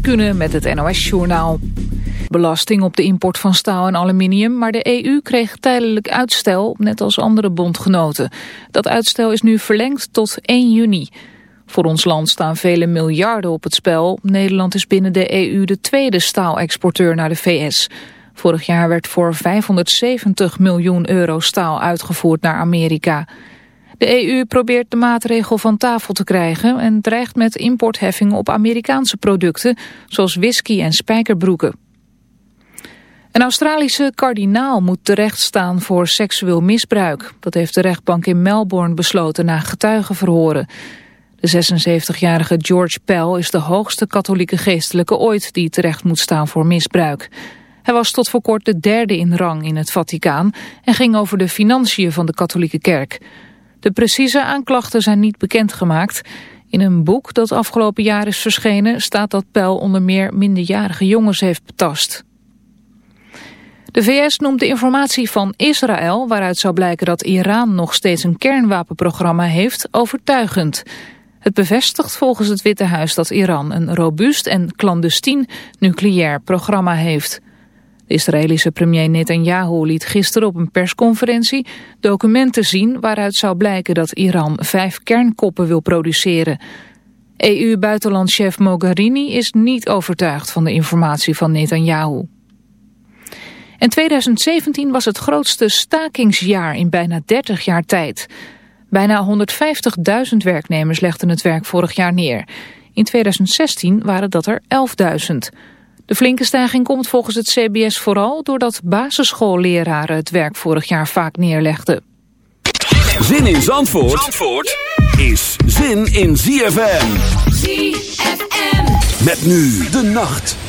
Kunnen met het NOS-journaal. Belasting op de import van staal en aluminium, maar de EU kreeg tijdelijk uitstel, net als andere bondgenoten. Dat uitstel is nu verlengd tot 1 juni. Voor ons land staan vele miljarden op het spel. Nederland is binnen de EU de tweede staalexporteur naar de VS. Vorig jaar werd voor 570 miljoen euro staal uitgevoerd naar Amerika. De EU probeert de maatregel van tafel te krijgen en dreigt met importheffingen op Amerikaanse producten, zoals whisky en spijkerbroeken. Een Australische kardinaal moet terechtstaan voor seksueel misbruik. Dat heeft de rechtbank in Melbourne besloten na getuigenverhoren. De 76-jarige George Pell is de hoogste katholieke geestelijke ooit die terecht moet staan voor misbruik. Hij was tot voor kort de derde in rang in het Vaticaan en ging over de financiën van de katholieke kerk. De precieze aanklachten zijn niet bekendgemaakt. In een boek dat afgelopen jaar is verschenen staat dat Pell onder meer minderjarige jongens heeft betast. De VS noemt de informatie van Israël, waaruit zou blijken dat Iran nog steeds een kernwapenprogramma heeft, overtuigend. Het bevestigt volgens het Witte Huis dat Iran een robuust en clandestien nucleair programma heeft. De Israëlische premier Netanyahu liet gisteren op een persconferentie documenten zien waaruit zou blijken dat Iran vijf kernkoppen wil produceren. EU-buitenlandchef Mogherini is niet overtuigd van de informatie van Netanyahu. En 2017 was het grootste stakingsjaar in bijna 30 jaar tijd. Bijna 150.000 werknemers legden het werk vorig jaar neer. In 2016 waren dat er 11.000. De flinke stijging komt volgens het CBS vooral doordat basisschoolleraren het werk vorig jaar vaak neerlegden. Zin in Zandvoort, Zandvoort is zin in ZFM. ZFM. Met nu de nacht.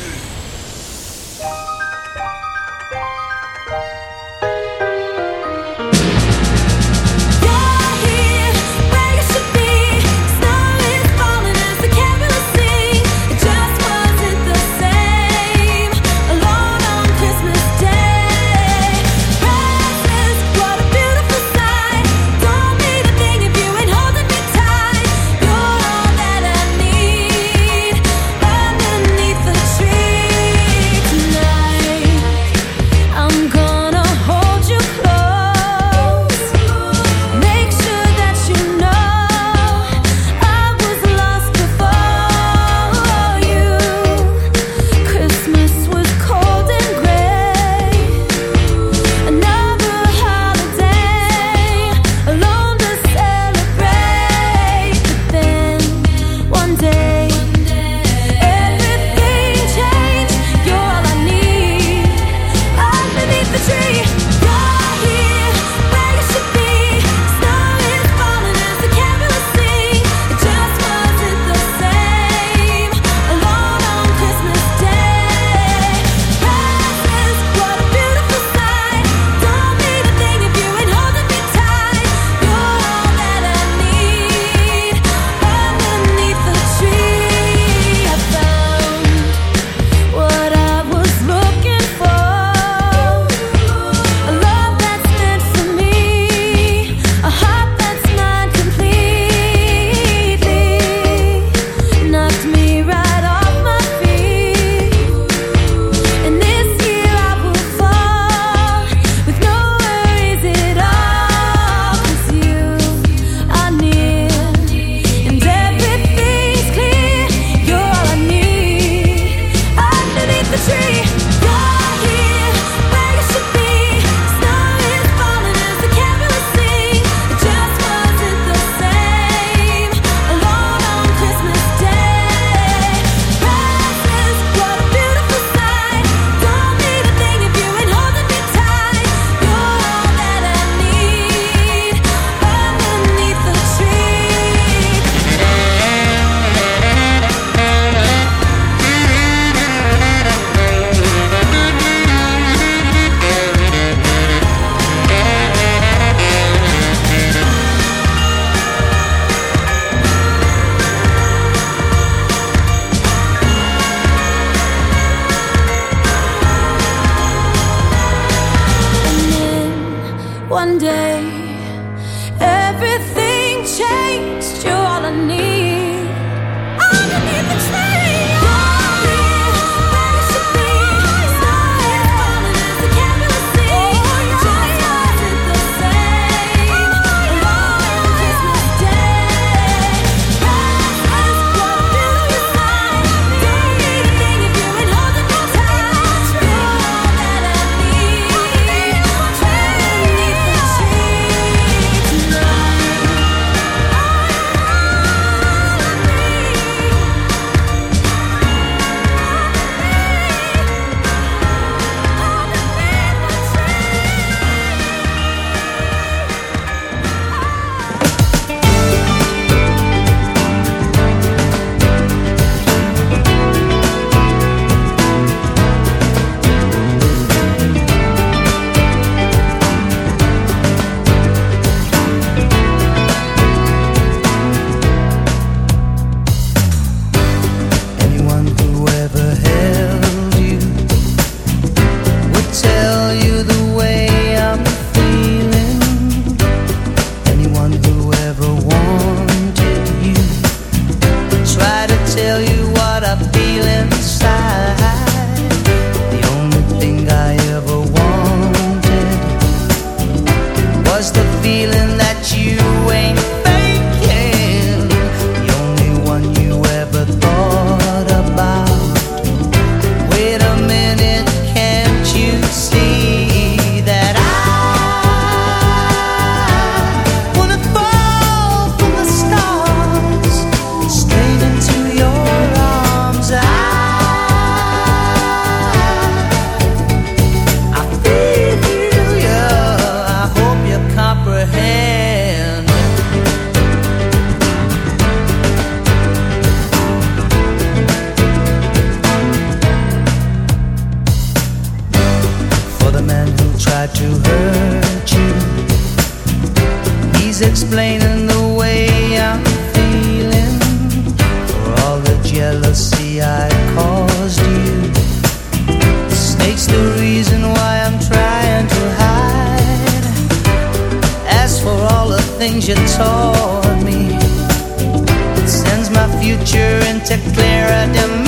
into clearer demand.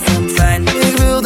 gisteravond fijn Ik wil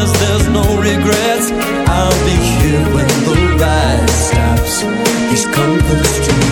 as there's no regrets, I'll be here when the ride stops. He's compass to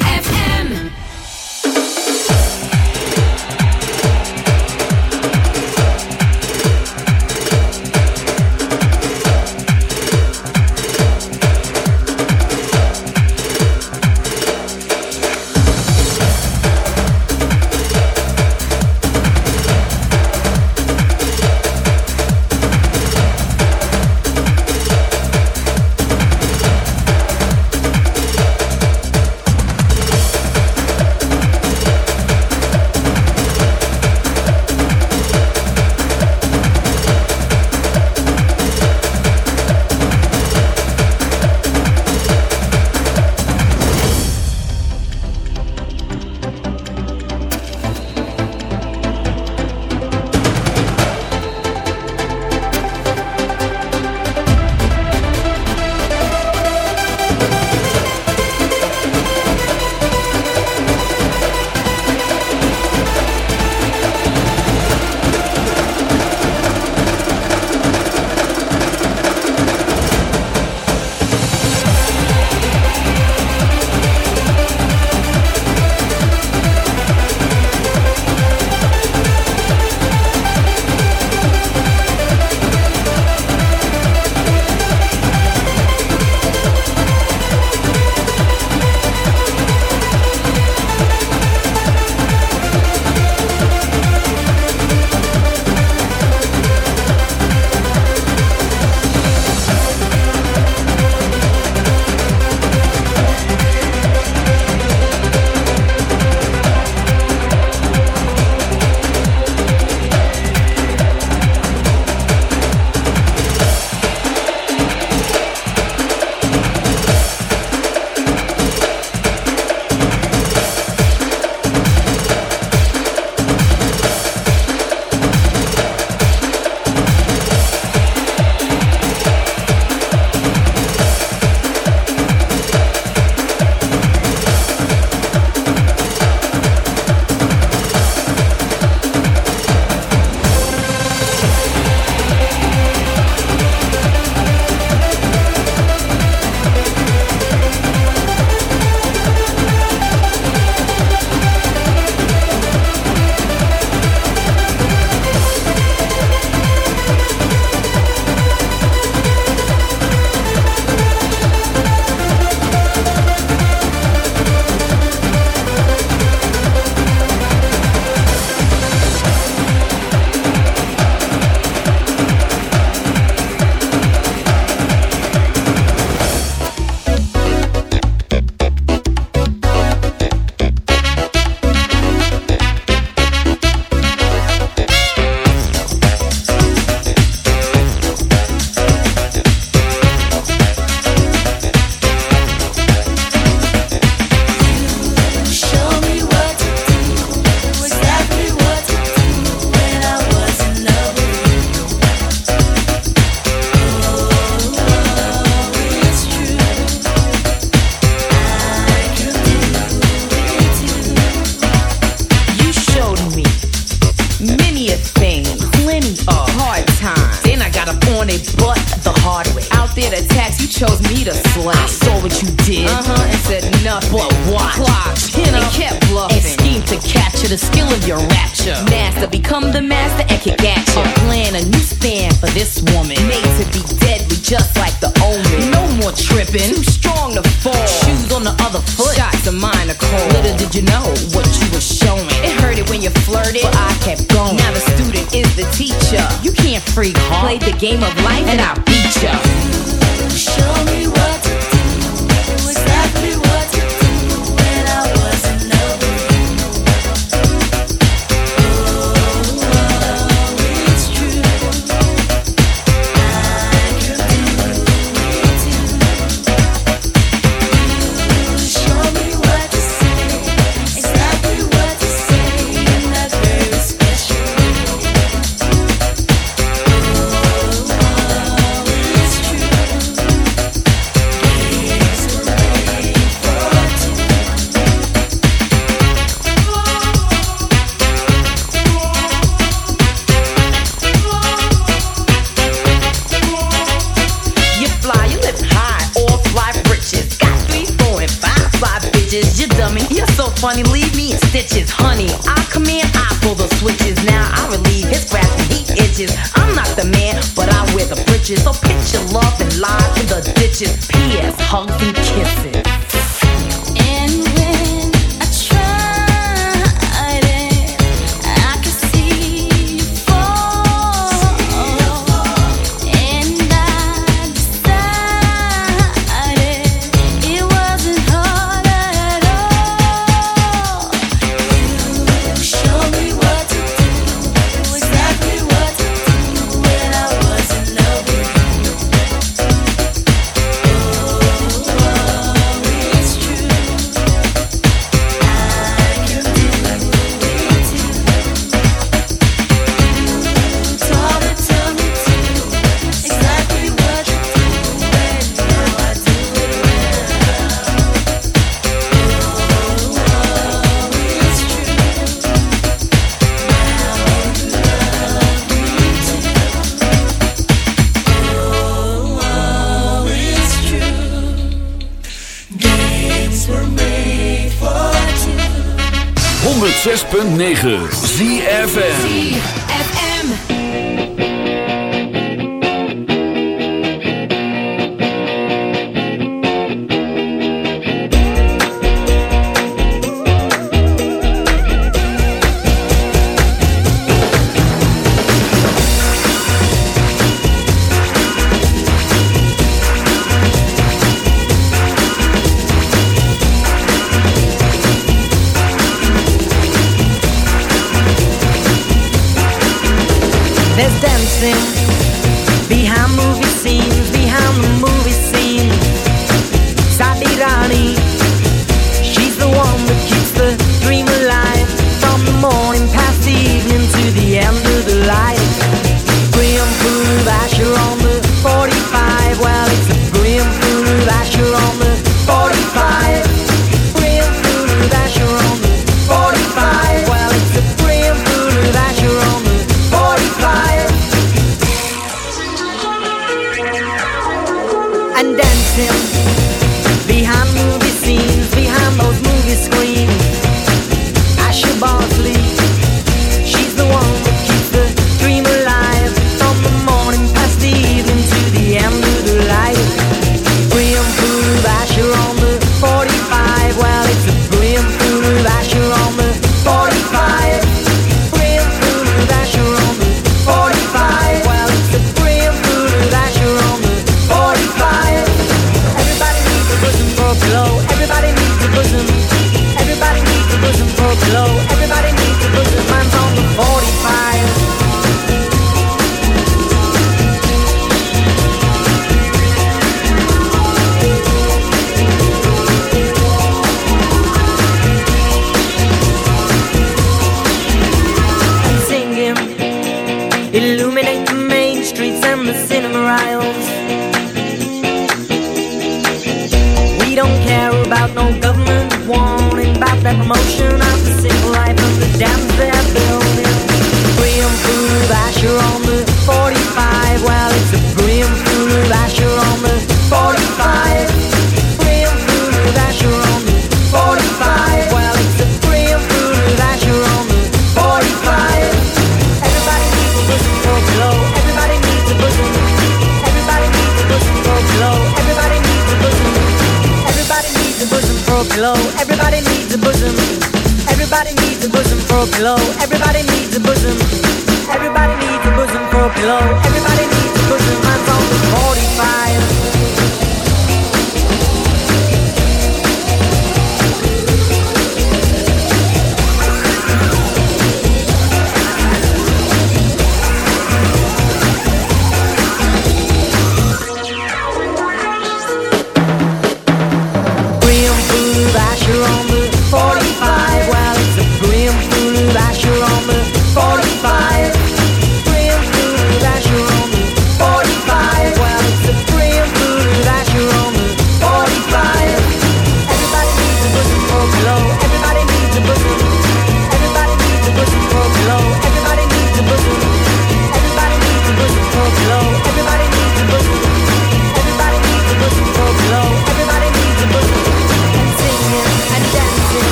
106.9 ZFM.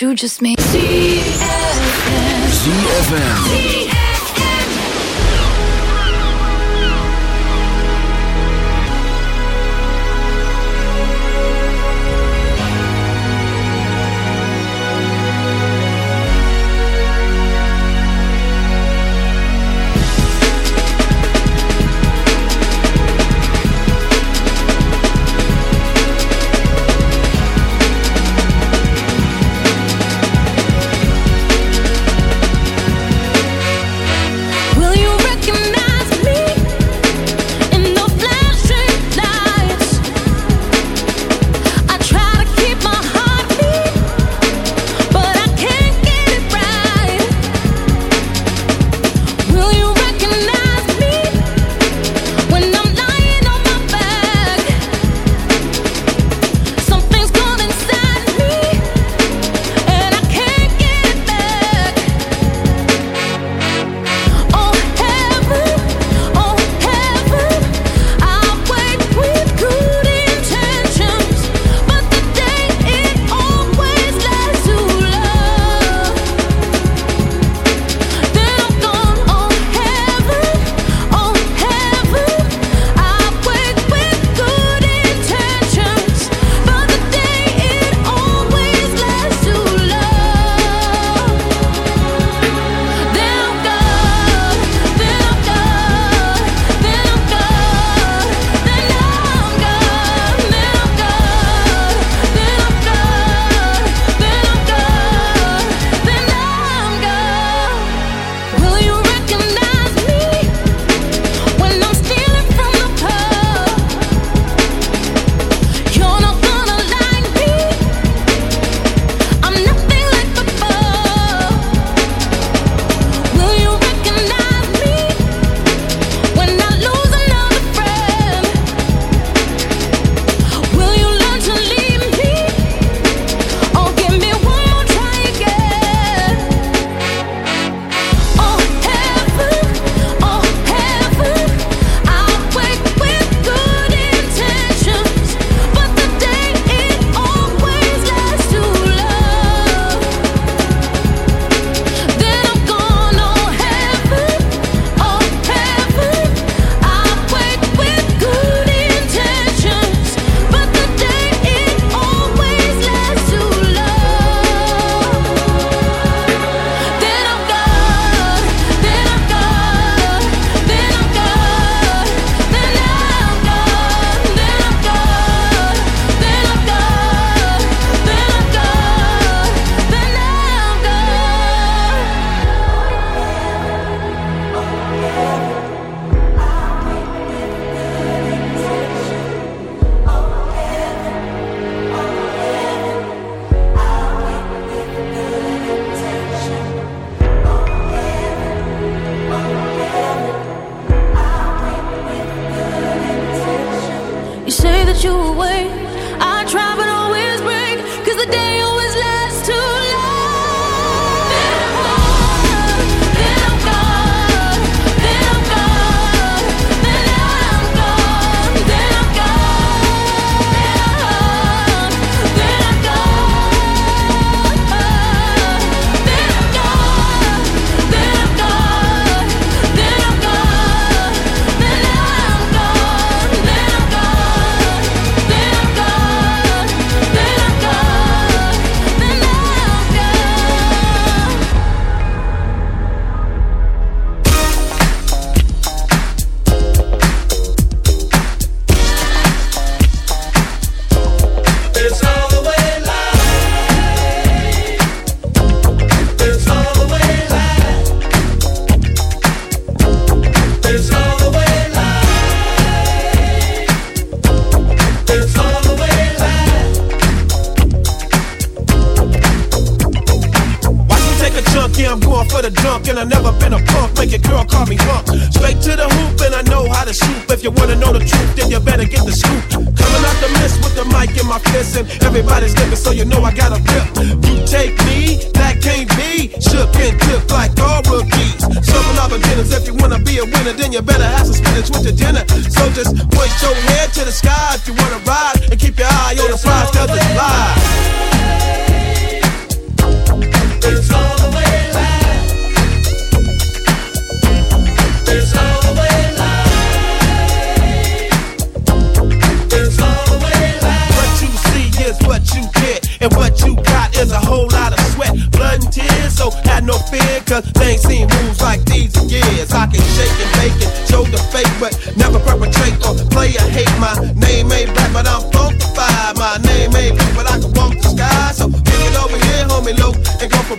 You just made. ZFM. one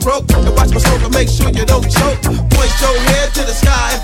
broke. And watch my smoke and make sure you don't choke. Point your head to the sky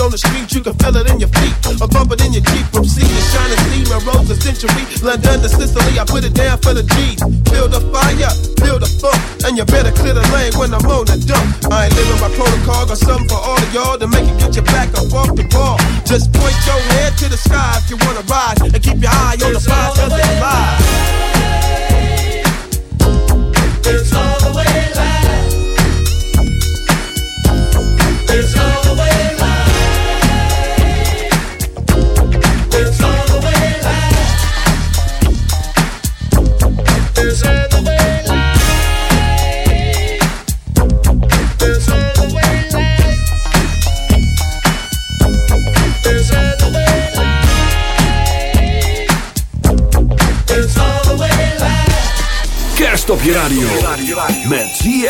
on the street, you can feel it in your feet. A bump it in your cheek from sea to shining sea. My rose a century, London to Sicily, I put it down for the G's. build the fire, build the funk, and you better clear the lane when I'm on the dump. I ain't living my protocol, got something for all of y'all to make it get your back up off the ball. Just point your head to the sky if you wanna rise, and keep your eye on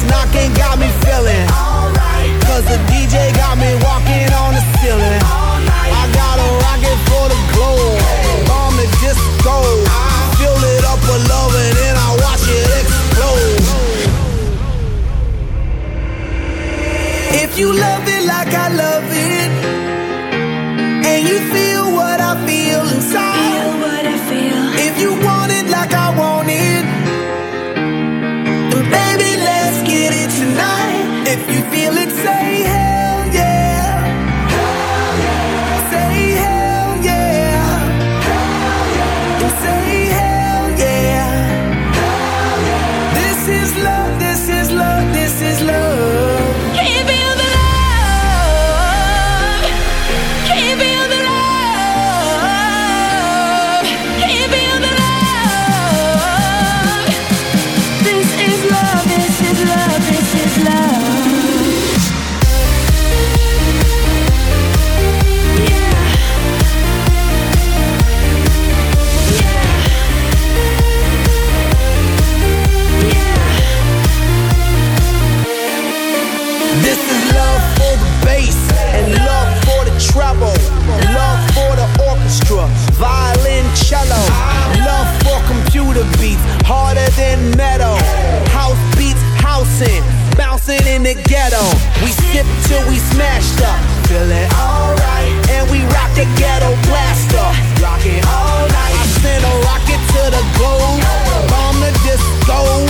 This knocking got me feeling alright. Cause the DJ got me walking on the ceiling. I got a rocket for the globe. Bomb the disco. Fill it up with love and then I watch it explode. If you love the ghetto. We sip till we smashed up. Feeling alright. And we rock the ghetto blaster. Rockin' all night. I send a rocket to the globe. Bomb the disco.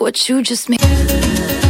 Me do. Look what you just made.